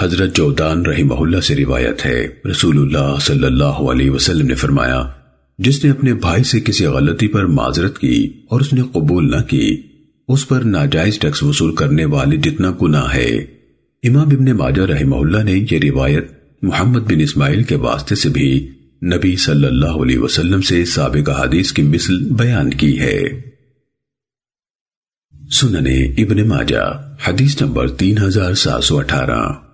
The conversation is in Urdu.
حضرت جودان رحمہ اللہ سے روایت ہے، رسول اللہ صلی اللہ علیہ وسلم نے فرمایا، جس نے اپنے بھائی سے کسی غلطی پر معذرت کی اور اس نے قبول نہ کی، اس پر ناجائز ٹیکس وصول کرنے والے جتنا گناہ ہے۔ امام ابن ماجہ رحمہ اللہ نے یہ روایت محمد بن اسماعیل کے واسطے سے بھی نبی صلی اللہ علیہ وسلم سے سابقہ حدیث کی مثل بیان کی ہے۔ سننے ابن ماجہ، حدیث نمبر تین ہزار سات سو اٹھارہ۔